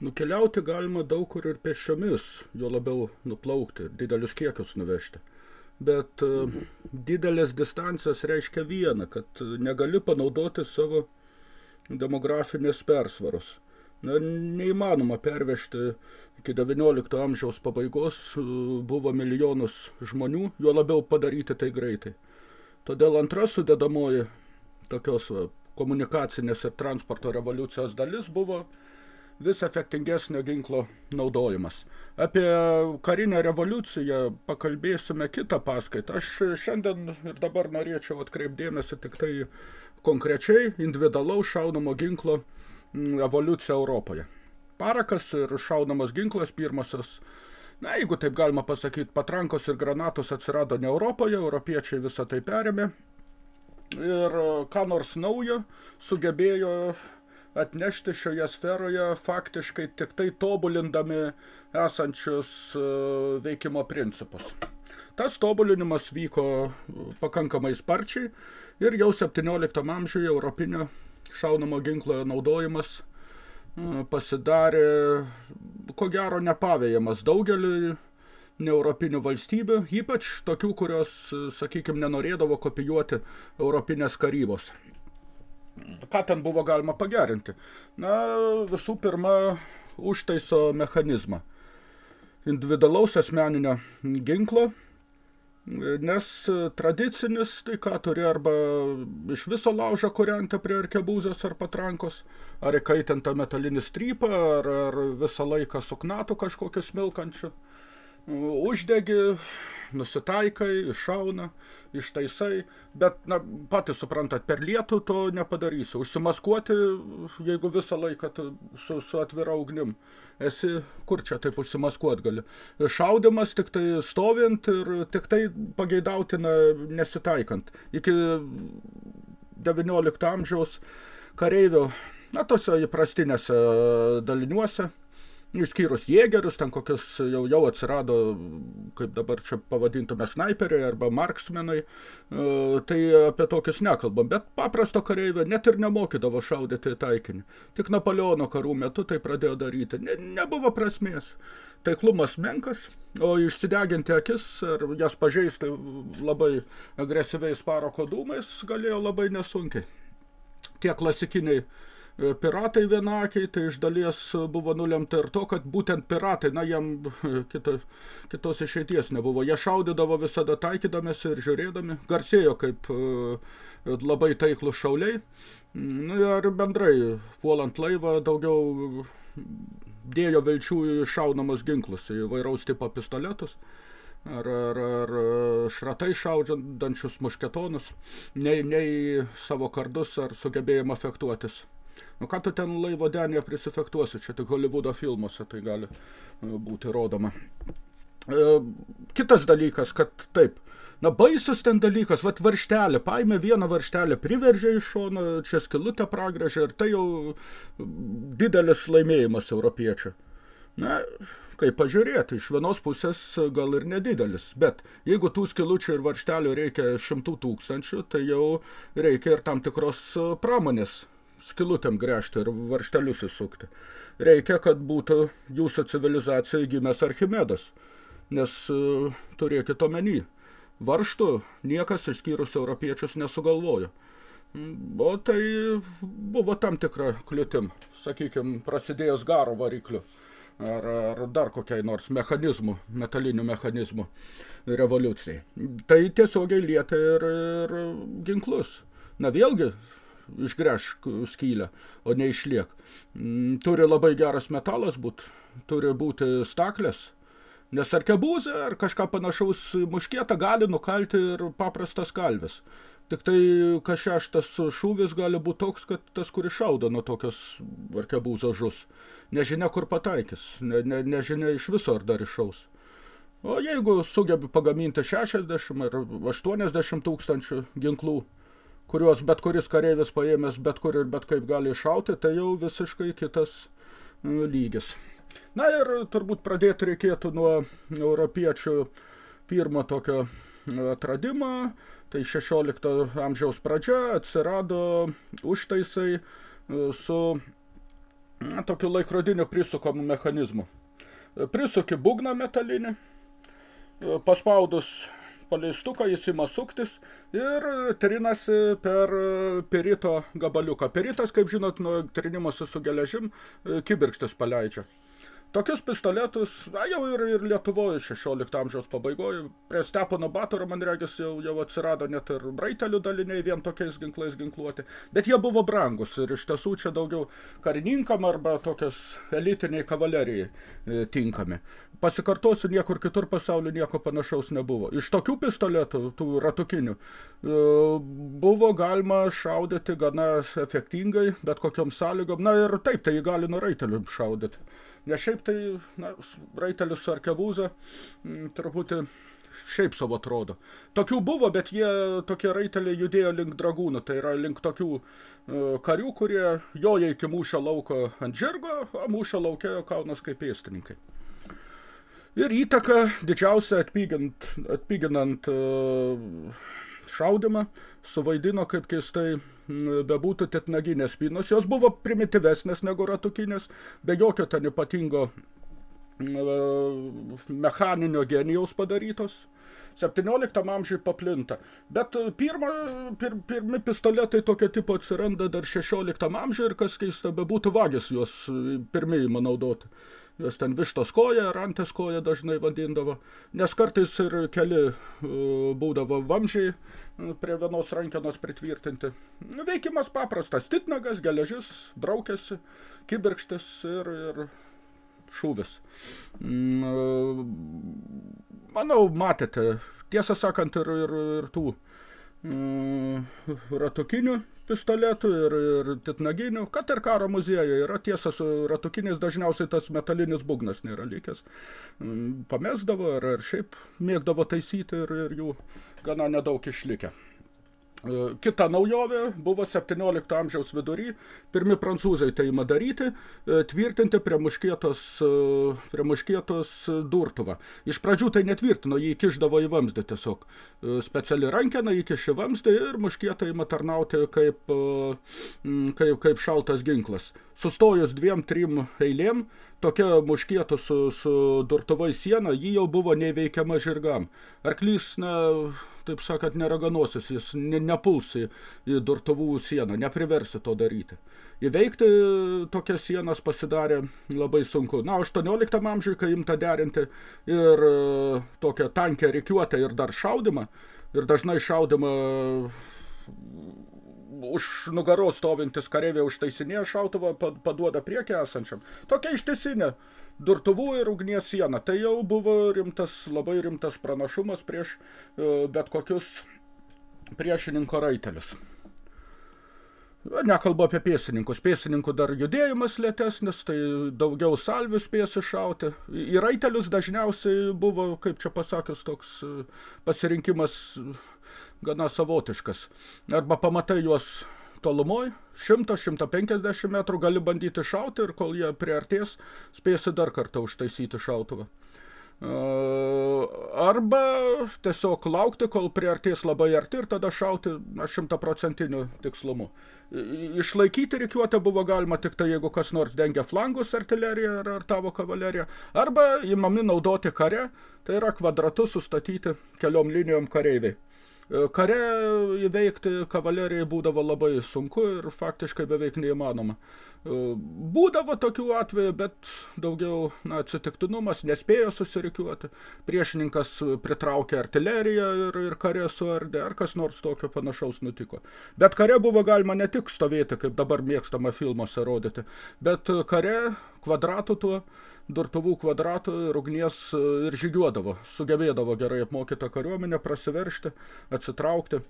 Nukeliauti galima daug kur ir pešiomis, jo labiau nuplaukti, didelius kiekius nuvežti. Bet mhm. didelės distancijos reiškia vieną, kad negali panaudoti savo demografinės persvaros. Na, neįmanoma pervežti iki 19 amžiaus pabaigos, buvo milijonus žmonių, jo labiau padaryti tai greitai. Todėl antra sudedamoji tokios komunikacinės ir transporto revoliucijos dalis buvo vis efektingesnio ginklo naudojimas. Apie karinę revoliuciją pakalbėsime kitą paskaitą. Aš šiandien ir dabar norėčiau atkreipdėmėsi tik tai konkrečiai individualaus šaunamo ginklo evoliuciją Europoje. Parakas ir šaunamas ginklas pirmasis, na, jeigu taip galima pasakyti, patrankos ir granatos atsirado ne Europoje, europiečiai visą tai perėmė ir e, ką nors naujo sugebėjo atnešti šioje sferoje faktiškai tik tai tobulindami esančius e, veikimo principus. Tas tobulinimas vyko pakankamai sparčiai ir jau 17 amžiuje europinio šaunamo ginklo naudojimas e, pasidarė, ko gero, nepavėjamas daugeliui neeuropinių valstybių, ypač tokių, kurios, sakykime, nenorėdavo kopijuoti europinės karybos. Ką ten buvo galima pagerinti? Na, visų pirma, užtaiso mechanizmą. Individualaus asmeninio ginklo Nes tradicinis, tai ką turi arba iš viso laužą kuriantą prie arkebūzės ar patrankos, ar įkaitintą metalinį strypą, ar, ar visą laiką suknatų kažkokiu smilkančiu. Uždegi, nusitaikai, iššauna, ištaisai, bet, na, patys suprantat, per lietų to nepadarysi. Užsimaskuoti, jeigu visą laiką su, su atvira ugnim. Esi, kur čia taip užsimaskuot gali. Šaudimas tik tai stovint ir tik tai pageidautina nesitaikant. Iki 19 amžiaus kareivio, na, tose įprastinėse daliniuose, Išskyrus jėgerius, ten kokius jau, jau atsirado, kaip dabar čia pavadintume, snaiperiai arba marksmenai, e, tai apie tokius nekalbam. Bet paprasto kareivio net ir nemokydavo šaudyti į taikinį. Tik Napoleono karų metu tai pradėjo daryti. Ne, nebuvo prasmės. Taiklumas menkas, o išsideginti akis ar jas pažeisti labai agresyviais paroko dūmais galėjo labai nesunkiai. Tie klasikiniai E, piratai vienakiai, tai iš dalies buvo nulemta ir to, kad būtent piratai, na, jam kita, kitos išeities nebuvo. Jie šaudydavo visada taikydamėsi ir žiūrėdami, garsėjo kaip e, labai taiklus šauliai. Nu, ir bendrai, puolant laivą, daugiau dėjo vilčių į šaunamus ginklus, į vairaus tipo pistoletus ar, ar, ar šratai šaudžiančius mušketonus, nei, nei savo kardus ar sugebėjimą efektuotis. Nu ką tu ten laivo denėje prisifektuosi, čia tik Hollywoodo filmuose tai gali e, būti rodoma. E, kitas dalykas, kad taip, na baisus ten dalykas, vat varštelė, paėmė vieną varštelę, priveržė iš šono, čia skilutę pragražė ir tai jau didelis laimėjimas europiečių. Na, kaip pažiūrėti, iš vienos pusės gal ir nedidelis, bet jeigu tų skilučių ir varštelių reikia šimtų tūkstančių, tai jau reikia ir tam tikros pramonės skilutėm gręžti ir varštelius įsukti. Reikia, kad būtų jūsų civilizacija gimęs Archimedas, nes uh, turėkit omeny, varštų niekas išskyrus europiečius nesugalvojo. O tai buvo tam tikra kliūtim, sakykime, prasidėjus garo varikliu ar, ar dar kokiai nors mechanizmų, metalinių mechanizmų revoliucijai. Tai tiesiogiai lietė ir, ir ginklus. Na vėlgi, išgręžk skylę, o ne išliek. Mm, turi labai geras metalas būt, turi būti staklės, nes arkebūzė ar kažką panašaus muškietą gali nukalti ir paprastas kalvis. Tik tai kas šeštas šūvis gali būti toks, kad tas, kuris šaudo nuo tokios arkebūzo žus. Nežinia, kur pataikys, ne, ne, nežinia iš viso ar dar išaus. O jeigu sugebi pagaminti 60 ar 80 tūkstančių ginklų, kuriuos bet kuris kareivis paėmęs bet kur ir bet kaip gali iššauti, tai jau visiškai kitas e, lygis. Na ir turbūt pradėti reikėtų nuo europiečių pirmo tokio e, atradimo, tai 16 amžiaus pradžia atsirado užtaisai e, su tokiu laikrodiniu prisukamų mechanizmu. Prisuki bugną metalinį, paspaudus paleistuką jis ima suktis ir trinasi per perito gabaliuką. Peritas, kaip žinot, nuo trinimosi su geležim kibirkštis paleidžia. Tokius pistoletus, na, jau ir, ir Lietuvoje 16 amžiaus pabaigoje, prie Stepono Batoro, man regis, jau, jau atsirado net ir braitelių daliniai vien tokiais ginklais ginkluoti, bet jie buvo brangus ir iš tiesų čia daugiau karininkam arba tokios elitiniai kavalerijai e, tinkami. Pasikartosiu, niekur kitur pasaulyje nieko panašaus nebuvo. Iš tokių pistoletų, tų ratukinių, e, buvo galima šaudyti gana efektingai, bet kokiom sąlygom, na ir taip, tai gali nuo raitelių šaudyti. Nes šiaip tai, na, raitelis su arkebūza mm, truputį šiaip savo atrodo. Tokių buvo, bet jie, tokie raiteliai judėjo link dragūnų, tai yra link tokių uh, karių, kurie joja iki mūšio lauko ant žirgo, o mūšio laukėjo kaunas kaip pėstininkai. Ir įtaka didžiausia atpygint, atpyginant uh, šaudimą suvaidino kaip keistai bebūtų titnaginės spynos. Jos buvo primityvesnės negu ratukinės, be jokio ten ypatingo mechaninio genijaus padarytos. 17 amžiui paplinta. Bet pirma, pir, pirmi pistoletai tokio tipo atsiranda dar 16 amžiui ir kas keista, bebūtų vagis juos pirmieji naudoti. Jos ten vištos koja, rantės koja dažnai vadindavo, nes kartais ir keli būdavo vamžiai prie vienos rankenos pritvirtinti. Veikimas paprastas, titnagas, geležis, braukėsi, kibirkštis ir, ir šūvis. Mm, manau, matėte, tiesą sakant, ir, ir, ir tų mm, ratukinių pistoletų ir, ir titnaginių, kad ir karo muziejuje yra tiesa su ratukiniais, dažniausiai tas metalinis bugnas nėra likęs. Mm, pamesdavo ar, ar šiaip mėgdavo taisyti ir, ir jų gana nedaug išlikę. E, kita naujovė buvo 17 amžiaus vidury, pirmi prancūzai tai ima daryti, e, tvirtinti prie muškietos, e, prie muškietos durtuvą. Iš pradžių tai netvirtino, jį kišdavo į vamzdį tiesiog. Speciali rankena įkiši vamzdį ir muškietą ima tarnauti kaip, kaip, kaip šaltas ginklas. Sustojus dviem, trim eilėm, tokia muškietų su, su durtuvai siena, ji jau buvo neveikiama žirgam. Arklys, na, taip sakant, neraganosis, jis ne, nepuls į, į durtuvų sieną, nepriversi to daryti. Įveikti tokias sienas pasidarė labai sunku. Na, 18 amžiui, kai imta derinti ir uh, tokią tankę rikiuotę ir dar šaudimą, ir dažnai šaudimą už nugaros stovintis kareivė užtaisinėja šautuvą, paduoda priekį esančiam. Tokia ištisinė durtuvų ir ugnies sieną. Tai jau buvo rimtas, labai rimtas pranašumas prieš e, bet kokius priešininko raitelius. Nekalbu apie pėsininkus. Pėsininkų dar judėjimas lėtesnis, tai daugiau salvių spėsi šauti. Į raitelius dažniausiai buvo, kaip čia pasakius, toks e, pasirinkimas gana savotiškas. Arba pamatai juos tolumoj, 100-150 metrų gali bandyti šauti ir kol jie priartės, spėsi dar kartą užtaisyti šautuvą. Arba tiesiog laukti, kol priartės labai arti ir tada šauti šimtaprocentiniu tikslumu. Išlaikyti rikiuotę buvo galima tik tai, jeigu kas nors dengia flangus artileriją ar, ar tavo kavaleriją, arba įmami naudoti kare, tai yra kvadratus sustatyti keliom linijom kareiviai. Kare įveikti kavalerijai būdavo labai sunku ir faktiškai beveik neįmanoma. Būdavo tokių atvejų, bet daugiau na, atsitiktinumas, nespėjo susirikiuoti. Priešininkas pritraukė artileriją ir, ir kare suardė, ar kas nors tokio panašaus nutiko. Bet kare buvo galima ne tik stovėti, kaip dabar mėgstama filmuose rodyti, bet kare kvadratų tuo durtuvų kvadratų ir ugnies e, ir žygiuodavo, sugebėdavo gerai apmokytą kariuomenę prasiveršti, atsitraukti,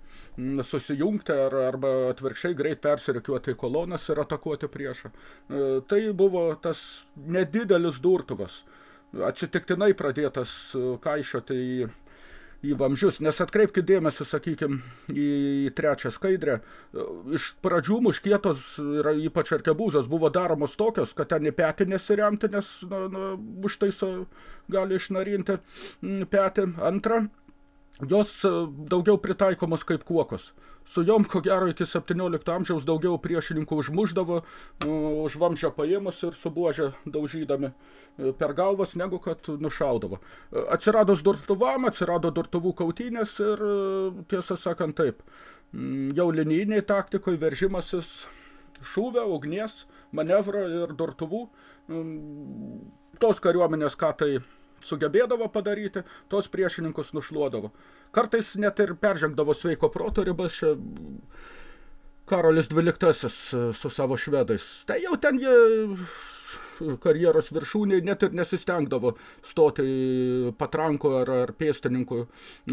susijungti ar, arba atvirkščiai greit persirikiuoti į kolonas ir atakuoti priešą. E, tai buvo tas nedidelis durtuvas, atsitiktinai pradėtas e, kaišioti į į vamžius, nes atkreipkite dėmesį, sakykime, į trečią skaidrę. Iš pradžių muškietos ir ypač arkebūzos buvo daromos tokios, kad ten į petį nesiremti, nes na, na, užtaiso gali išnarinti petį. Antra, jos daugiau pritaikomos kaip kuokos. Su jom, ko gero, iki 17 amžiaus daugiau priešininkų užmuždavo, už vamžio paėmus ir su buožė daužydami per galvas, negu kad nušaudavo. Atsiradus durtuvam, atsirado durtuvų kautynės ir, tiesą sakant, taip, jau linijiniai taktikoje veržimasis šūvio, ugnies, manevro ir durtuvų. Tos kariuomenės, ką tai sugebėdavo padaryti, tos priešininkus nušluodavo. Kartais net ir peržengdavo sveiko proto ribas, čia Karolis XII su savo švedais. Tai jau ten jie karjeros viršūnėje net ir nesistengdavo stoti patranko ar, ar pėstininkų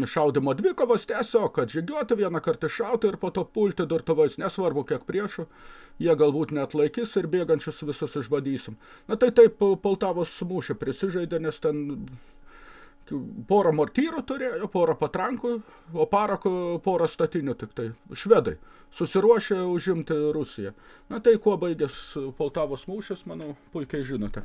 šaudimo dvikovos, tiesiog, kad žygiuoti vieną kartą šauti ir po to pulti durtuvais, nesvarbu kiek priešų, jie galbūt net laikys ir bėgančius visus išbadysim. Na tai taip Poltavos mūšį prisižaidė, nes ten porą mortyrų turėjo, porą patrankų, o parako porą statinių tik tai. Švedai susiruošė užimti Rusiją. Na tai kuo baigės Poltavos mūšis, manau, puikiai žinote.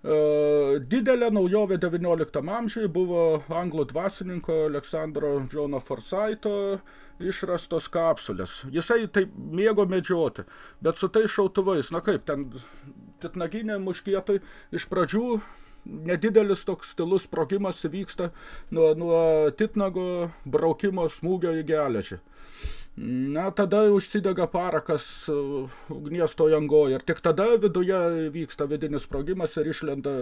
E, didelė naujovė 19 amžiui buvo anglų dvasininko Aleksandro Džono Forsaito išrastos kapsulės. Jisai taip mėgo medžioti, bet su tais šautuvais, na kaip, ten titnaginė muškietai iš pradžių nedidelis toks stilus sprogimas vyksta nuo, nuo titnago braukimo smūgio į geležį. Na, tada užsidega parakas uh, ugnies toj angoj ir tik tada viduje vyksta vidinis sprogimas ir išlenda,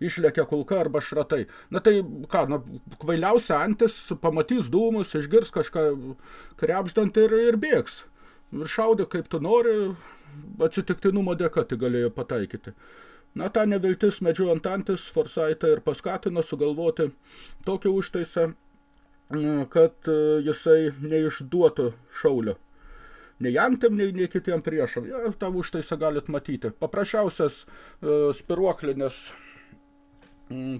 išlekia kulka arba šratai. Na tai ką, na, kvailiausia antis pamatys dūmus, išgirs kažką krepždant ir, ir bėgs. Ir šaudė kaip tu nori, atsitiktinumo dėka tai galėjo pataikyti. Na, ta neviltis medžiojant antis Forsaitą ir paskatino sugalvoti tokį užtaisą, kad e, jisai neišduotų šaulio. Nei antim, nei, nei kitiem priešam. Ja, tą užtaisą galit matyti. Paprasčiausias uh, spiruoklinis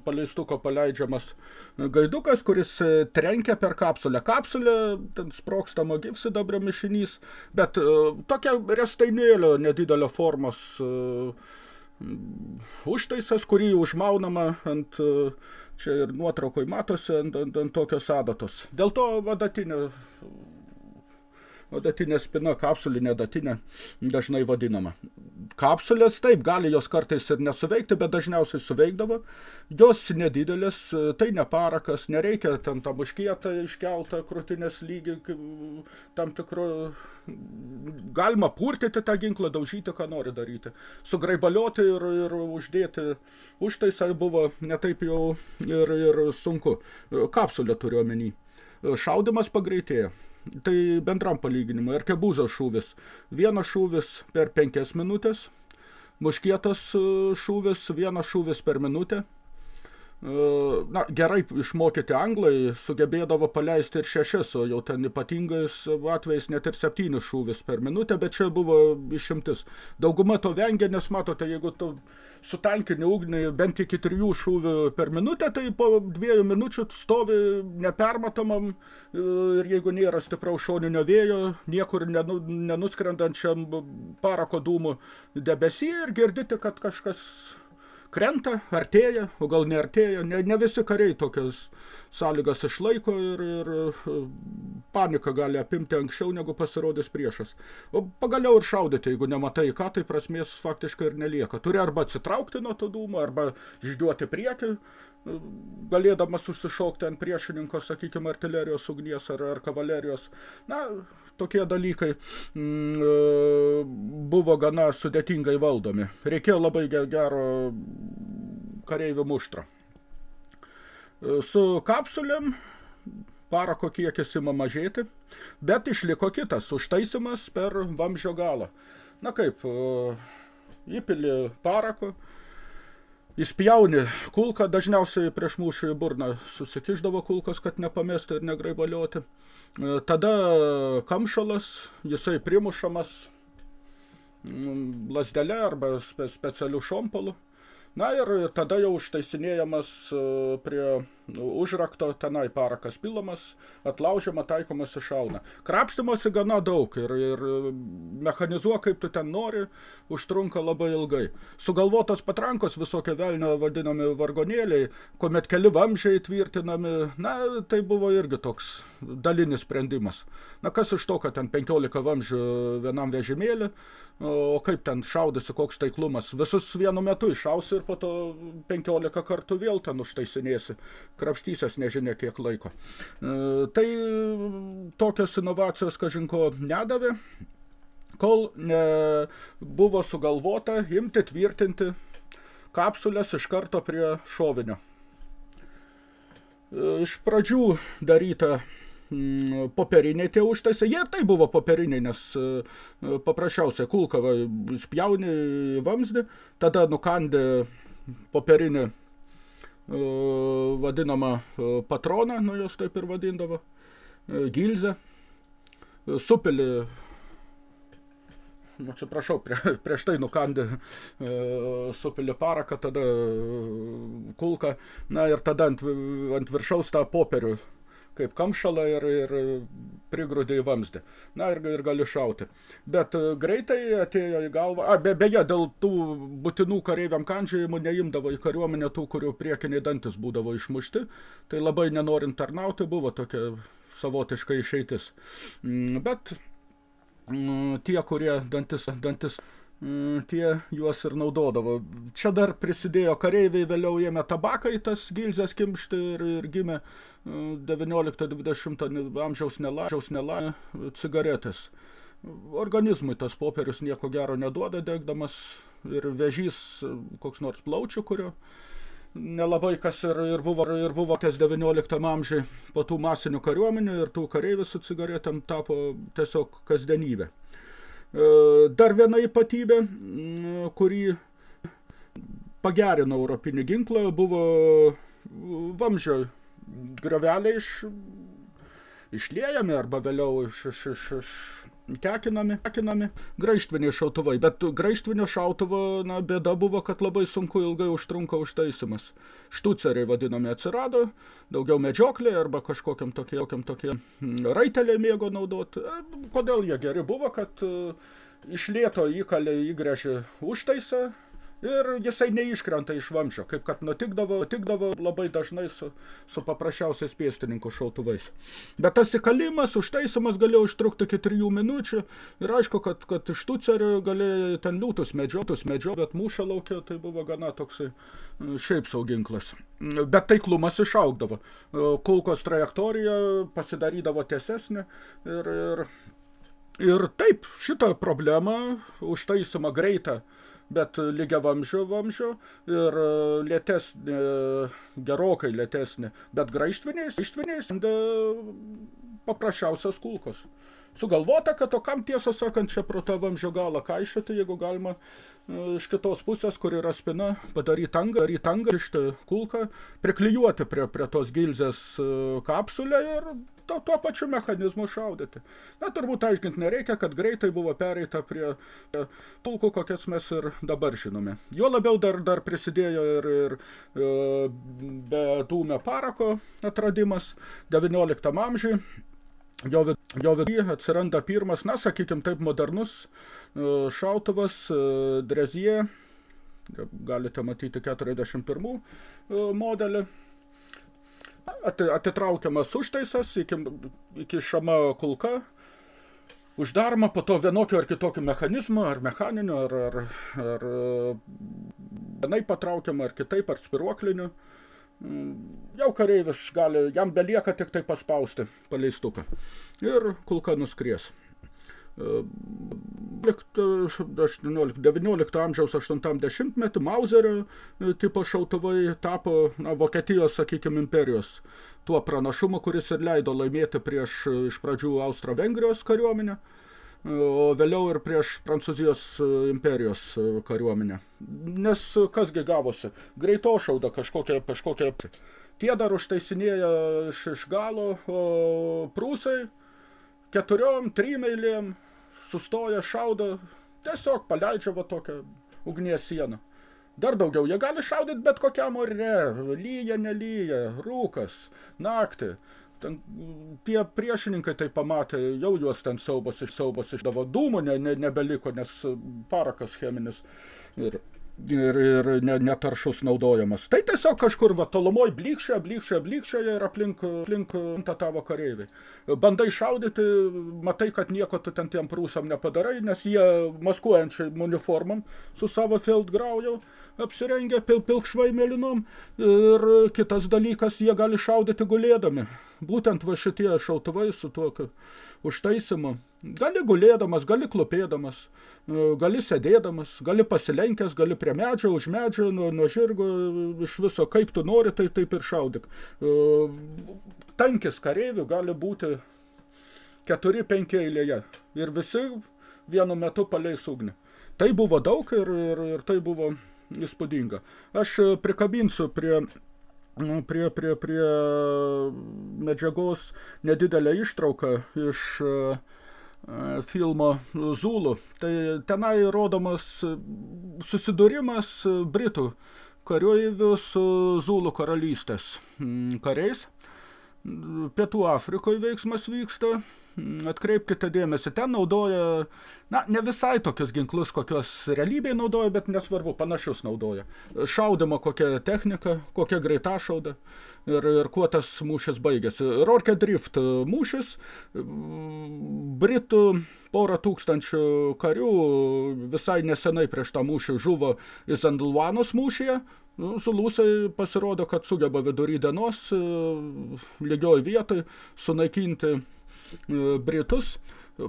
paleistuko paleidžiamas gaidukas, kuris e, trenkia per kapsulę. Kapsulė, ten sprokstama gyvsidabrio mišinys, bet tokia restainėlio nedidelio formos uh, užtaisas, kurį užmaunama ant, čia ir nuotraukoj matosi, ant, ant, ant tokios adatos. Dėl to vadatinė, vadatinė spina, kapsulinė datinė dažnai vadinama. Kapsulės, taip, gali jos kartais ir nesuveikti, bet dažniausiai suveikdavo. Jos nedidelės, tai ne parakas, nereikia ten tą buškietą iškeltą krūtinės lygį, tam tikro galima purtyti tą ginklą, daužyti, ką nori daryti. Sugraibalioti ir, ir uždėti užtaisą buvo netaip jau ir, ir sunku. Kapsulę turiu omeny. Šaudimas pagreitėjo. Tai bendram palyginimui. Arkebūzos šūvis. Vienas šūvis per penkias minutės. Muškietos šūvis, vienas šūvis per minutę na, gerai išmokyti anglai sugebėdavo paleisti ir šešis, o jau ten ypatingais atvejais net ir septynis šūvis per minutę, bet čia buvo išimtis. Dauguma to vengia, nes matote, jeigu tu sutankini ugnį bent iki trijų šūvių per minutę, tai po dviejų minučių stovi nepermatomam ir jeigu nėra stipraus šoninio vėjo, niekur nenu, nenuskrendančiam parako dūmų debesį ir girdite, kad kažkas krenta, artėja, o gal neartėja. Ne, ne visi kariai tokias sąlygas išlaiko ir, ir e, panika gali apimti anksčiau, negu pasirodys priešas. O pagaliau ir šaudyti, jeigu nematai ką, tai prasmės faktiškai ir nelieka. Turi arba atsitraukti nuo to dūmo, arba žygiuoti priekį, e, galėdamas užsišaukti ant priešininko, sakykime, artilerijos ugnies ar, ar kavalerijos. Na, tokie dalykai mm, e, buvo gana sudėtingai valdomi. Reikėjo labai gero kareivių muštro. E, su kapsulėm parako kiekis ima mažėti, bet išliko kitas užtaisimas per vamžio galą. Na kaip, e, įpili parako, Įspjauni kulką, dažniausiai prieš mūšį į burną susikiždavo kulkas, kad nepamesti ir negraibalioti. E, tada kamšalas, jisai primušamas mm, lasdele arba spe specialių šompolų. Na ir tada jau užtaisinėjamas e, prie užrakto tenai parakas pilamas, atlaužiama, taikomas išauna. Krapštimosi gana daug ir, ir mechanizuok kaip tu ten nori, užtrunka labai ilgai. Sugalvotos patrankos visokie velnio vadinami vargonėliai, kuomet keli vamžiai tvirtinami, na, tai buvo irgi toks dalinis sprendimas. Na, kas iš to, kad ten 15 vamžių vienam vežimėlį, o kaip ten šaudasi, koks taiklumas. Visus vienu metu iššausi ir po to 15 kartų vėl ten užtaisinėsi. Krapštysias nežinia kiek laiko. E, tai tokios inovacijos, kažinko, nedavė, kol ne buvo sugalvota imti tvirtinti kapsulės iš karto prie šovinio. E, iš pradžių daryta Mm, popieriniai tie užtaisai, jie tai buvo popieriniai, nes e, paprasčiausiai kulka va, spjauni vamzdį, tada nukandė popierinį vadinamą e, patroną, nu jos taip ir vadindavo, gilzę, supili. Nu, atsiprašau, prie, prieš tai nukandė e, supilį paraką, tada kulką, na ir tada ant, ant viršaus tą popierių kaip kamšalą ir, ir prigrūdė į vamzdį. Na ir, ir gali šauti. Bet e, greitai atėjo į galvą, a, be, beje, dėl tų būtinų kareiviam kandžiojimų neimdavo į kariuomenę tų, kurių priekiniai dantis būdavo išmušti, tai labai nenorint tarnauti buvo tokia savotiška išeitis. Mm, bet mm, tie, kurie dantis, dantis tie juos ir naudodavo. Čia dar prisidėjo kareiviai, vėliau ėmė tabaką į tas gilzės kimšti ir, ir gimė 19-20 mm, amžiaus nelažiaus nelaimė cigaretės. Organizmui tas popierius nieko gero neduoda degdamas ir vežys koks nors plaučių, kurio nelabai kas ir, ir buvo, ir buvo ties 19 amžiai po tų masinių kariuomenių ir tų kareivių su cigaretėm tapo tiesiog kasdienybė. E, dar viena ypatybė, kurį pagerino europinį ginklą, buvo vamžio graveliai iš, išliejami arba vėliau iš, iš, iš, iš kekinami, kekinami graištviniai šautuvai, bet graištvinio šautuvo na, bėda buvo, kad labai sunku ilgai užtrunka užtaisimas. Štuceriai vadinami atsirado, daugiau medžioklė arba kažkokiam tokie, tokie mm, raiteliai mėgo naudoti. E, kodėl jie geri buvo, kad e, iš lėto įkalė įgrėžė užtaisą, ir jisai neiškrenta iš vamzdžio, kaip kad nutikdavo, nutikdavo labai dažnai su, su paprasčiausiais pėstininkų šautuvais. Bet tas įkalimas, užtaisimas galėjo užtrukti iki trijų minučių ir aišku, kad, kad iš tucerio galėjo ten liūtus medžiotus medžio, bet mūšio laukia tai buvo gana toksai e, šiaip sauginklas. Bet taiklumas išaugdavo. Kulkos trajektorija pasidarydavo tiesesnė ir, ir, ir taip, šitą problemą užtaisymą greitą bet lygia vamžio vamžio ir e, lėtesnė, gerokai lėtesnė, bet graištviniais, graištviniais paprasčiausios kulkos. Sugalvota, kad o kam tiesą sakant čia pro tą vamžio galą kaišyti, jeigu galima e, iš kitos pusės, kur yra spina, padaryti angą, daryti angą, išti kulką, priklijuoti prie, prie tos gilzės e, kapsulę ir to, tuo pačiu mechanizmu šaudyti. Na, turbūt aiškinti nereikia, kad greitai buvo pereita prie pulkų, kokias mes ir dabar žinome. Jo labiau dar, dar prisidėjo ir, ir e, be dūmio parako atradimas 19 amžiui. Jo, jo viduryje atsiranda pirmas, na, sakykim, taip modernus šautuvas e, Drezie, galite matyti 41 modelį atitraukiamas užtaisas iki, iki šama kulka, uždaroma po to vienokio ar kitokio mechanizmo, ar mechaninio, ar, ar, ar vienai patraukiama, ar kitaip, ar spiruokliniu. Jau kareivis gali, jam belieka tik tai paspausti paleistuką. Ir kulka nuskries. 19 amžiaus 80-metį Mauserio e, tipo šautuvai tapo na, Vokietijos, sakykime, imperijos tuo pranašumu, kuris ir leido laimėti prieš e, iš pradžių Austro-Vengrijos kariuomenę, e, o vėliau ir prieš Prancūzijos imperijos kariuomenę. Nes kasgi gavosi? Greito šauda kažkokia, kažkokia. Tie dar užtaisinėja iš, iš galo, o prūsai keturiom, trim eilėm sustoja, šaudo, tiesiog paleidžia va tokią ugnies sieną. Dar daugiau, jie gali šaudyti bet kokiam ore, lyja, nelyja, rūkas, naktį ten tie priešininkai tai pamatė, jau juos ten siaubas iš siaubas išdavo dūmų, ne, ne, nebeliko, nes parakas cheminis ir, ir, ir ne, netaršus naudojamas. Tai tiesiog kažkur va, tolumoj blikščia, blikščia, blikščia ir aplink, aplink ta tavo kareiviai. Bandai šaudyti, matai, kad nieko tu ten tiem prūsam nepadarai, nes jie maskuojančiai uniformam su savo Feldgrau jau apsirengę pil, pilkšvai mėlynom ir kitas dalykas, jie gali šaudyti gulėdami būtent va šitie šautuvai su tokiu užtaisymu. Gali gulėdamas, gali klopėdamas, e, gali sėdėdamas, gali pasilenkęs, gali prie medžio, už medžio, nuo, nuo žirgo, iš viso, kaip tu nori, tai taip ir šaudyk. E, tankis kareivių gali būti keturi, penki eilėje ir visi vienu metu paleis ugnį. Tai buvo daug ir, ir, ir tai buvo įspūdinga. Aš prikabinsiu prie prie, prie, prie medžiagos nedidelę ištrauką iš e, filmo Zulų. Tai tenai rodomas susidūrimas Britų kariuovių su Zulų karalystės kariais. Pietų Afrikoje veiksmas vyksta, atkreipkite dėmesį, ten naudoja, na, ne visai tokius ginklus, kokios realybėje naudoja, bet nesvarbu, panašius naudoja. Šaudimo kokia technika, kokia greita šauda ir, ir kuo tas mūšis baigėsi. Rorke Drift mūšis, Britų porą tūkstančių karių visai nesenai prieš tą mūšį žuvo Izandulvanos mūšyje, Nu, Zulusai pasirodo, kad sugeba vidury dienos lygioj vietoj sunaikinti E, britus,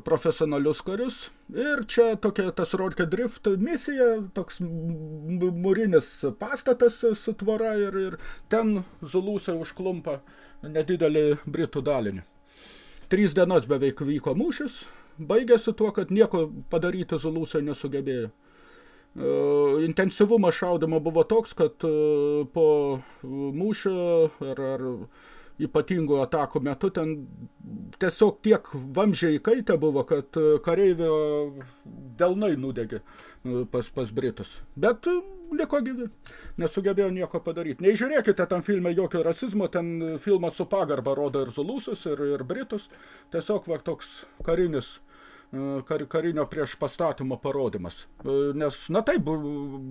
profesionalius karius. Ir čia tokia tas Rodke Drift misija, toks mūrinis pastatas su tvora ir, ir ten Zulusai užklumpa nedidelį Britų dalinį. Trys dienos beveik vyko mūšis, baigėsi tuo, kad nieko padaryti Zulusai nesugebėjo. Uh, intensyvumas šaudimo buvo toks, kad uh, po mūšio ar, ar ypatingų atakų metu ten tiesiog tiek vamžiai įkaitę buvo, kad e, kareivio delnai nudegė e, pas, pas Britus. Bet e, liko gyvi, nesugebėjo nieko padaryti. Nežiūrėkite tam filme jokio rasizmo, ten filmas su pagarba rodo ir Zulusus, ir, ir Britus. Tiesiog va, toks karinis kar, karinio prieš pastatymo parodymas. Nes, na taip,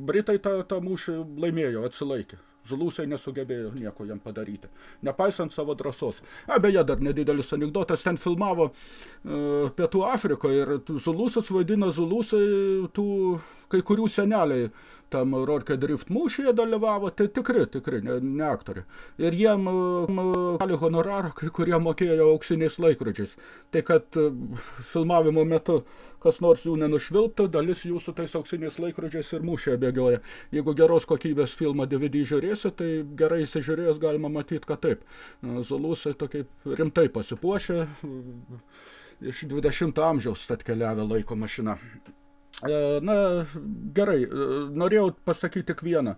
Britai tą, tą mūšį laimėjo, atsilaikė. Zulusai nesugebėjo nieko jam padaryti, nepaisant savo drąsos. A, beje, dar nedidelis anegdotas, ten filmavo uh, Pietų Afrikoje ir Zulusas vaidina Zulusai tų kai kurių seneliai tam Rorke Drift mūšyje dalyvavo, tai tikri, tikri, ne, ne aktoriai. Ir jiem gali honorarą, kai kurie mokėjo auksiniais laikrodžiais. Tai kad filmavimo metu kas nors jų nenušvilptų, dalis jų su tais auksiniais laikrodžiais ir mūšėje bėgioja. Jeigu geros kokybės filmą DVD žiūrėsi, tai gerai įsižiūrėjęs galima matyti, kad taip. Zulusai tokiai rimtai pasipuošę, iš 20 amžiaus atkeliavę laiko mašina. E, na, gerai, e, norėjau pasakyti tik vieną.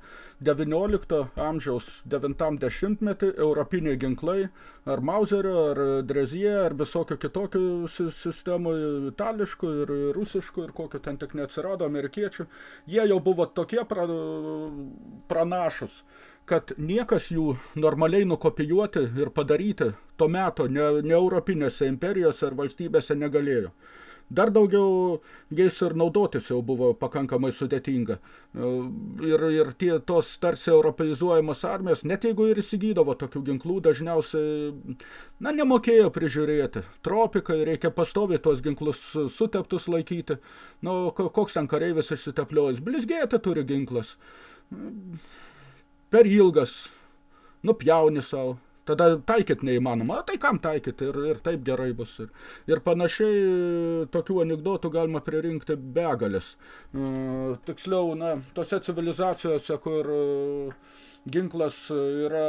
19 amžiaus 90-metį europiniai ginklai, ar Mauserio, ar Drezie, ar visokio kitokių sistemų, itališkų ir rusiškų, ir kokio ten tik neatsirado, amerikiečių, jie jau buvo tokie pra, pranašus, kad niekas jų normaliai nukopijuoti ir padaryti to meto ne, ne europinėse imperijose ar valstybėse negalėjo dar daugiau jais ir naudotis jau buvo pakankamai sudėtinga. Ir, ir tie tos tarsi europeizuojamos armijos, net jeigu ir įsigydavo tokių ginklų, dažniausiai, na, nemokėjo prižiūrėti. Tropikai, reikia pastoviai tos ginklus suteptus laikyti. Nu, koks ten kareivis išsitepliojęs, blizgėti turi ginklas. Per ilgas, nupjauni savo tada taikyt neįmanoma, tai kam taikyt ir, ir taip gerai bus. Ir, ir panašiai tokių anegdotų galima pririnkti begalės. Uh, tiksliau, na, tose civilizacijose, kur uh, ginklas yra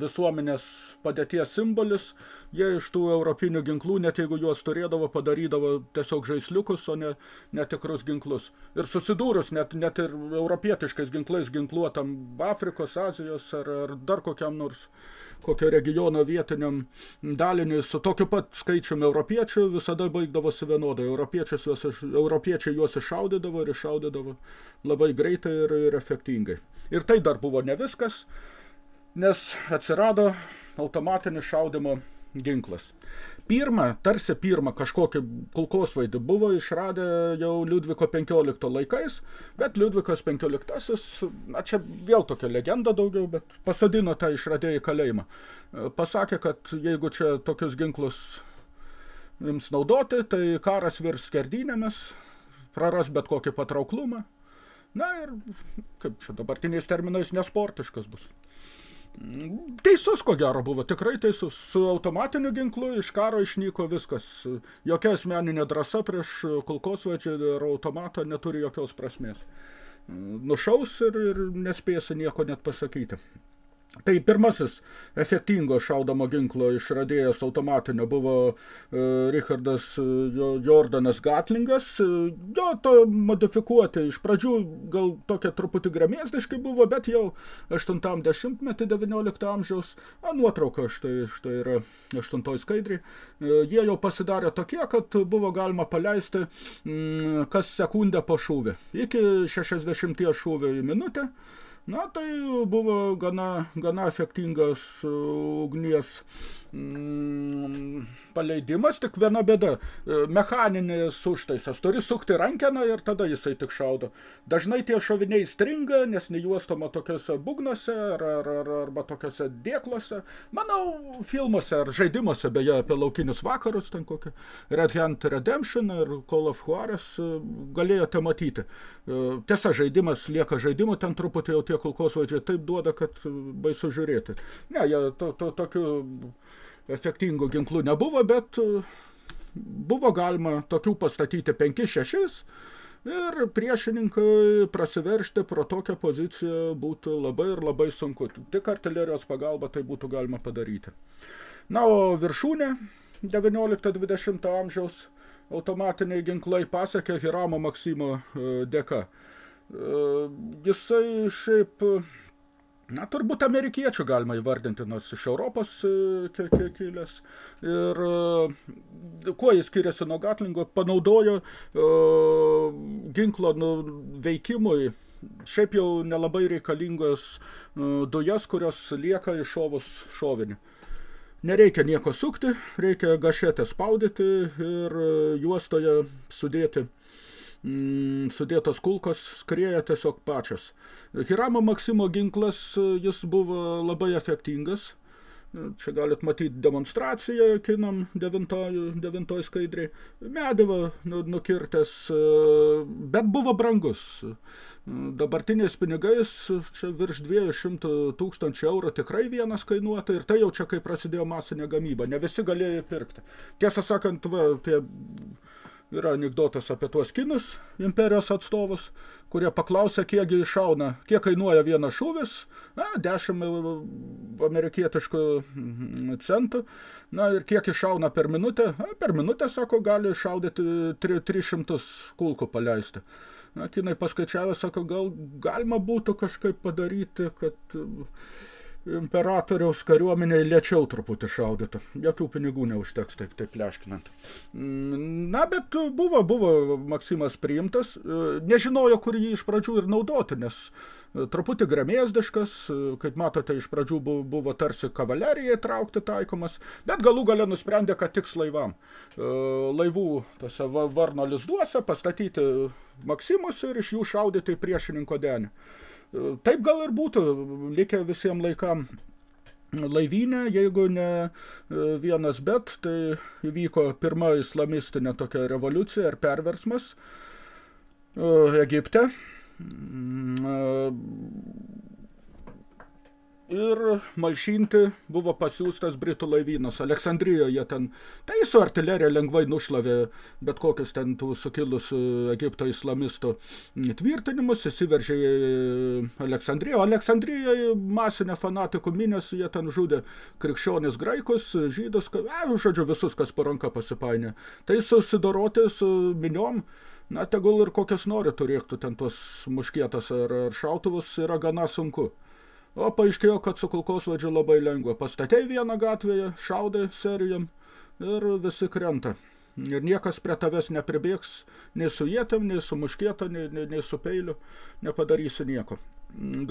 visuomenės padėties simbolis, jie iš tų europinių ginklų, net jeigu juos turėdavo, padarydavo tiesiog žaisliukus, o ne netikrus ginklus. Ir susidūrus net, net ir europietiškais ginklais ginkluotam Afrikos, Azijos ar, ar dar kokiam nors kokio regiono vietiniam daliniui su tokiu pat skaičiumi europiečių visada baigdavosi vienodai. Juos, europiečiai juos iššaudydavo ir iššaudydavo labai greitai ir, ir efektingai. Ir tai dar buvo ne viskas, nes atsirado automatinis šaudimo ginklas. Pirmą, tarsi pirmą kažkokį kulkosvaidį buvo išradę jau Liudviko 15 laikais, bet Liudvikas 15, na čia vėl tokia legenda daugiau, bet pasadino tą išradėją kalėjimą. Pasakė, kad jeigu čia tokius ginklus jums naudoti, tai karas virs skerdynėmis, praras bet kokį patrauklumą. Na ir, kaip čia dabartiniais terminais, nesportiškas bus. Teisus, ko gero, buvo tikrai teisus. Su automatiniu ginklu iš karo išnyko viskas. Jokia asmeninė drąsa prieš kulkosvaidžią ir automatą neturi jokios prasmės. Nušaus ir, ir nespėsi nieko net pasakyti. Tai pirmasis efektingo šaudomo ginklo išradėjas automatinio buvo e, Richardas e, Jordanas Gatlingas. E, jo to modifikuoti iš pradžių gal tokia truputį gremėsdiškai buvo, bet jau 80-metį 19 amžiaus, a, nuotrauka štai, štai yra 8 skaidriai, e, jie jau pasidarė tokie, kad buvo galima paleisti m, kas sekundę po šūvį. Iki 60 šūvių į minutę. Na, tai buvo gana, gana efektingas ugnies mm, paleidimas, tik viena bėda. E, mechaninis užtaisas. Turi sukti rankeną ir tada jisai tik šaudo. Dažnai tie šoviniai stringa, nes nejuostama tokiuose būgnuose ar, ar, ar, arba tokiuose dėkluose. Manau, filmuose ar žaidimuose, beje, apie laukinius vakarus, ten kokį Red Hand Redemption ir Call of Juarez e, galėjote matyti. E, tiesa, žaidimas lieka žaidimu, ten truputį jau tie kulkosvaidžiai taip duoda, kad baisu žiūrėti. Ne, jie to, to, tokių efektingų ginklų nebuvo, bet e, buvo galima tokių pastatyti 5-6 ir priešininkai prasiveršti pro tokią poziciją būtų labai ir labai sunku. Tik artilerijos pagalba tai būtų galima padaryti. Na, o viršūnė 19-20 amžiaus automatiniai ginklai pasiekė Hiramo Maksimo e, dėka. E, jisai šiaip Na, turbūt amerikiečių galima įvardinti, nors iš Europos e, kilęs. Ir e, kuo jis skiriasi nuo Gatlingo, panaudojo e, ginklo nu, veikimui šiaip jau nelabai reikalingos dujas, kurios lieka iššovus šovinį. Nereikia nieko sukti, reikia gašetę spaudyti ir juostoje sudėti mm, sudėtos kulkos skrieja tiesiog pačios. Hiramo Maksimo ginklas, jis buvo labai efektingas. Čia galit matyti demonstraciją kinam devintoj, devintoj skaidriai. Medivą nu, nukirtęs, bet buvo brangus. Dabartiniais pinigais čia virš 200 tūkstančių eurų tikrai vienas kainuotų ir tai jau čia kai prasidėjo masinė gamyba. Ne visi galėjo pirkti. Tiesą sakant, va, tie yra anekdotas apie tuos kinus, imperijos atstovus, kurie paklausė, kiekgi iššauna, kiek kainuoja vienas šūvis, na, 10 amerikietiškų mhm, centų, na, ir kiek iššauna per minutę, na, per minutę, sako, gali iššaudyti 300 kulkų paleisti. Na, kinai paskaičiavę, sako, gal galima būtų kažkaip padaryti, kad imperatoriaus kariuomeniai lėčiau truputį šaudytų. Jokių pinigų neužteks taip, taip leškinant. Mm, na, bet buvo, buvo Maksimas priimtas. Nežinojo, kur jį iš pradžių ir naudoti, nes truputį gremėsdiškas, kaip matote, iš pradžių buvo, tarsi kavalerijai traukti taikomas, bet galų gale nusprendė, kad tiks laivam. Laivų tose varno lizduose pastatyti Maksimus ir iš jų šaudyti priešininko denį. Taip gal ir būtų likę visiems laikam laivynė, jeigu ne e, vienas bet, tai įvyko pirma islamistinė tokia revoliucija ar perversmas e, Egipte. Mm, e, ir malšinti buvo pasiūstas Britų laivynas. Aleksandrijoje ten, tai su artilerija lengvai nušlavė bet kokius ten tų sukilusių Egipto islamistų tvirtinimus, įsiveržė į Aleksandriją. Aleksandrijoje masinė fanatikų minės, jie ten žudė krikščionis graikus, žydus, e, žodžiu, visus, kas po ranka pasipainė. Tai susidoroti su miniom, na, tegul ir kokias nori turėtų ten tuos muškietas ar, ar šautuvus, yra gana sunku. O paaiškėjo, kad su kulkosvaidžiu labai lengva. Pastatei vieną gatvėje, šaudai serijam ir visi krenta. Ir niekas prie tavęs nepribėgs, nei su jėtam, nei su muškėta, nei, nei, nei su peiliu, nepadarysi nieko.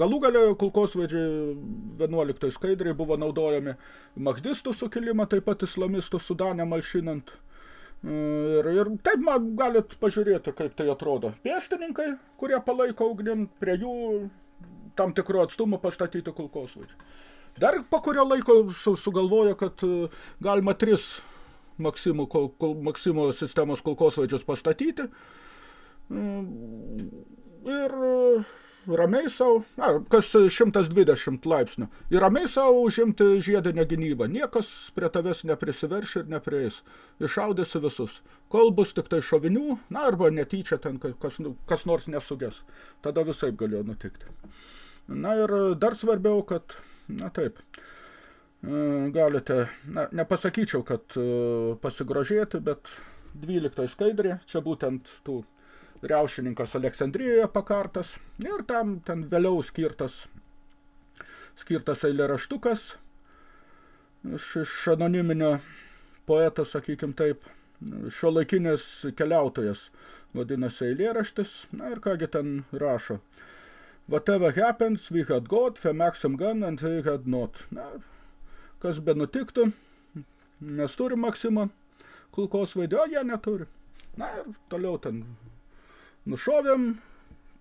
Galų galę kulkosvaidžiai 11 skaidriai buvo naudojami mahdistų sukilimą, taip pat islamistų sudanę malšinant. Ir, ir taip man galit pažiūrėti, kaip tai atrodo. Pėstininkai, kurie palaiko ugnim, prie jų tam tikro atstumo pastatyti kulkosvaidžių. Dar po kurio laiko su, sugalvojo, kad e, galima tris Maksimų, kol, kol, Maksimo sistemos kulkosvaidžius pastatyti. Mm, ir e, ramiai savo, na, kas 120 laipsnių, ir ramiai savo užimti žiedinę gynybą. Niekas prie tavęs neprisiverš ir neprieis. Išaudėsi visus. Kol bus tik tai šovinių, na, arba netyčia ten kas, kas nors nesugės. Tada visai galėjo nutikti. Na ir dar svarbiau, kad, na taip, e, galite, na, nepasakyčiau, kad e, pasigrožėti, bet 12 skaidrė, čia būtent tų riaušininkas Aleksandrijoje pakartas ir tam ten vėliau skirtas, skirtas eilėraštukas iš, iš anoniminio poeto, sakykim taip, šio laikinės keliautojas vadinasi eilėraštis, na ir kągi ten rašo. Whatever happens, we had got, for Maxim gun and we had not. Na, kas be nutiktų, mes turim Maksimą kulkosvaidį, o jie neturi. Na ir toliau ten nušovėm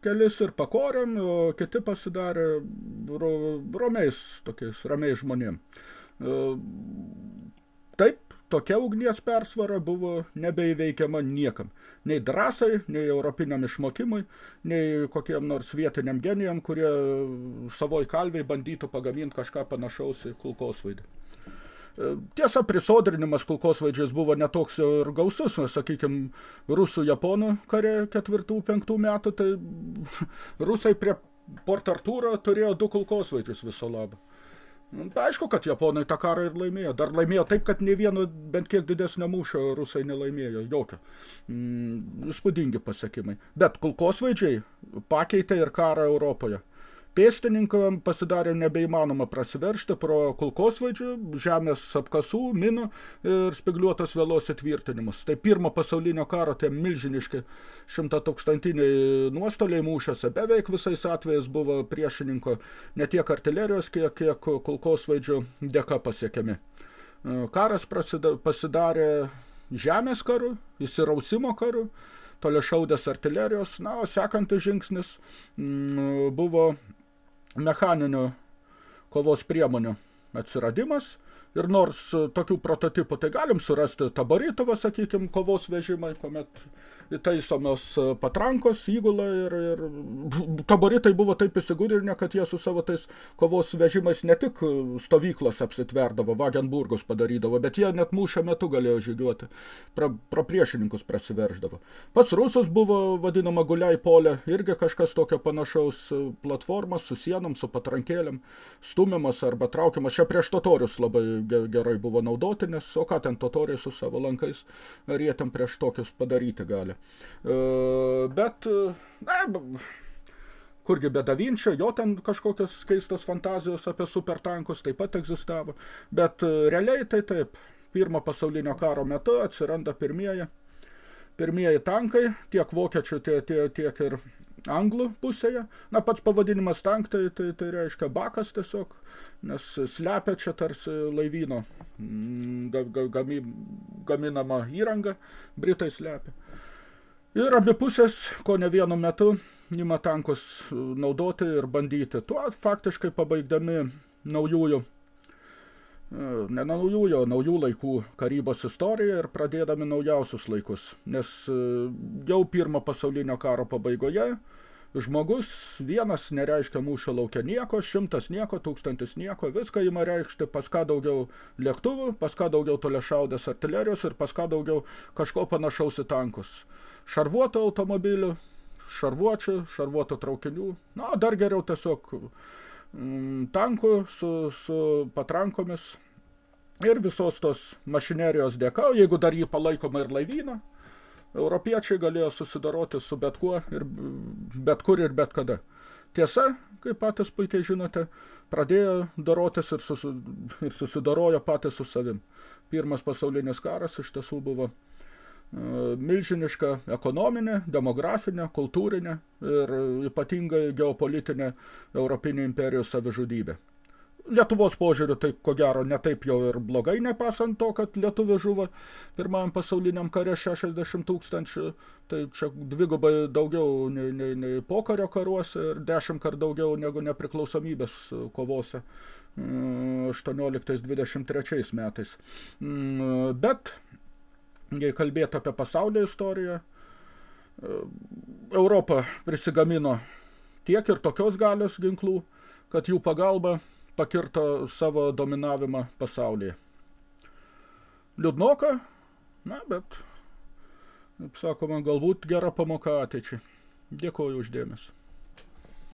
kelis ir pakorėm, o kiti pasidarė ro, romiais, tokiais ramiais žmonėm. Tokia ugnies persvara buvo nebeįveikiama niekam. Nei drąsai, nei europiniam išmokimui, nei kokiem nors vietiniam genijam, kurie savoj kalviai bandytų pagaminti kažką panašaus į kulkosvaidį. E, tiesa, prisodrinimas kulkosvaidžiais buvo netoks ir gausus, sakykime, rusų japonų kare ketvirtų, penktų metų, tai rusai prie Port Artūro turėjo du kulkosvaidžius viso labo. Nu, aišku, kad japonai tą karą ir laimėjo. Dar laimėjo taip, kad ne vieno bent kiek didesnio mūšio rusai nelaimėjo. Jokio. Mm, įspūdingi pasiekimai. Bet kulkosvaidžiai pakeitė ir karą Europoje. Pėstininkam pasidarė nebeįmanoma prasiveršti pro kulkosvaidžių, žemės apkasų, minų ir spigliuotos vėlos įtvirtinimus. Tai pirmo pasaulinio karo tie milžiniški šimtatūkstantiniai nuostoliai mūšiuose beveik visais atvejais buvo priešininko ne tiek artilerijos, kiek, kiek kulkosvaidžių dėka pasiekiami. Karas prasidė, pasidarė žemės karu, įsirausimo karu, toliašaudės artilerijos, na, o sekantis žingsnis m, buvo mechaninių kovos priemonių atsiradimas. Ir nors tokių prototipų tai galim surasti Taboritovą, sakykime, kovos vežimai, kuomet įtaisomos patrankos, įgula ir, ir taboritai buvo taip įsigudrinę, kad jie su savo tais kovos vežimais ne tik stovyklas apsitverdavo, Vagenburgus padarydavo, bet jie net mūšio metu galėjo žygiuoti, pra, pro priešininkus prasiverždavo. Pats Rusus buvo vadinama guliai polė, irgi kažkas tokio panašaus platformos su sienom, su patrankėlėm, stumiamas arba traukiamas. Čia prieš totorius labai gerai buvo naudoti, nes o ką ten totoriai su savo lankais, ten prieš tokius padaryti gali. E, bet, na, kurgi be Davinčio, jo ten kažkokios keistos fantazijos apie supertankus taip pat egzistavo, bet e, realiai tai taip, pirmo pasaulinio karo metu atsiranda pirmieji, pirmieji tankai, tiek vokiečių, tiek, tiek, tiek ir anglų pusėje. Na, pats pavadinimas tank, tai, tai, tai reiškia bakas tiesiog, nes slepia čia tarsi laivyno mm, gami, gaminama įranga, Britai slepia. Ir abi pusės, ko ne vienu metu, ima tankus e, naudoti ir bandyti. Tuo faktiškai pabaigdami naujųjų, e, ne naujųjų, naujų laikų karybos istoriją ir pradėdami naujausius laikus. Nes e, jau pirmo pasaulinio karo pabaigoje žmogus vienas nereiškia mūšio laukia nieko, šimtas nieko, tūkstantis nieko, viską ima reikšti pas ką daugiau lėktuvų, pas ką daugiau toliašaudės artilerijos ir pas ką daugiau kažko panašaus į tankus šarvuotų automobilių, šarvuočių, šarvuotų traukinių, na, dar geriau tiesiog mm, tankų su, su patrankomis ir visos tos mašinerijos dėka, jeigu dar jį palaikoma ir laivyną, europiečiai galėjo susidaroti su bet kuo ir bet kur ir bet kada. Tiesa, kaip patys puikiai žinote, pradėjo dorotis ir, susi, ir susidorojo patys su savim. Pirmas pasaulinis karas iš tiesų buvo e, milžiniška ekonominė, demografinė, kultūrinė ir ypatingai geopolitinė Europinė imperijos savižudybė. Lietuvos požiūriu tai ko gero netaip jau ir blogai, nepasant to, kad Lietuvė žuvo pirmajam pasauliniam kare 60 tūkstančių, tai čia dvigubai daugiau nei, nei, nei pokario karuose ir dešimt kart daugiau negu nepriklausomybės kovose 18-23 mm, metais. Mm, bet, jei kalbėti apie pasaulio istoriją, Europa prisigamino tiek ir tokios galios ginklų, kad jų pagalba pakirto savo dominavimą pasaulyje. Liūdnoka, na, bet, kaip sakoma, galbūt gera pamoka ateičiai. Dėkuoju uždėmesi.